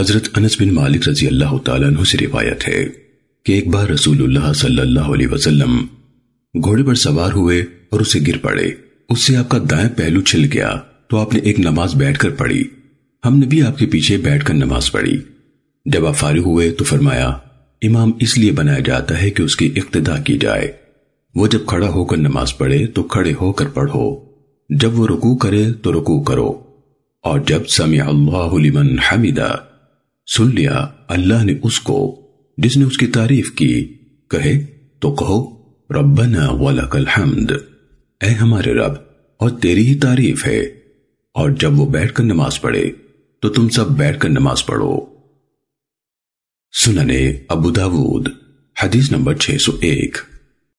حضرت انس بن مالک رضی اللہ تعالیٰ عنہ سے روایت ہے کہ ایک بار رسول اللہ صلی اللہ علیہ وسلم گھوڑے پر سوار ہوئے اور اسے گر پڑے۔ اس سے آپ کا دائیں پہلو چھل گیا تو آپ نے ایک نماز بیٹھ کر پڑھی۔ ہم نے بھی آپ کے پیچھے بیٹھ کر نماز پڑھی۔ جب آپ فارغ ہوئے تو فرمایا، امام اس لیے بنایا جاتا ہے کہ اس کی اقتدا کی جائے۔ وہ جب کھڑا ہو کر نماز پڑھے تو کھڑے ہو کر پڑھو۔ جب وہ رکوع کرے تو رکوع کرو۔ اور جب سمع اللہ لمن حمیدہ سن لیا، اللہ نے اس کو جس نے اس کی تعریف کی، کہے، تو کہو، ربنا ولک الحمد۔ اے ہمارے رب، اور تیری ہی تعریف ہے۔ اور جب وہ بیٹھ کر نماز پڑھے، تو تم سب بیٹھ کر نماز پڑھو۔ سننے ابو داود، حدیث نمبر 601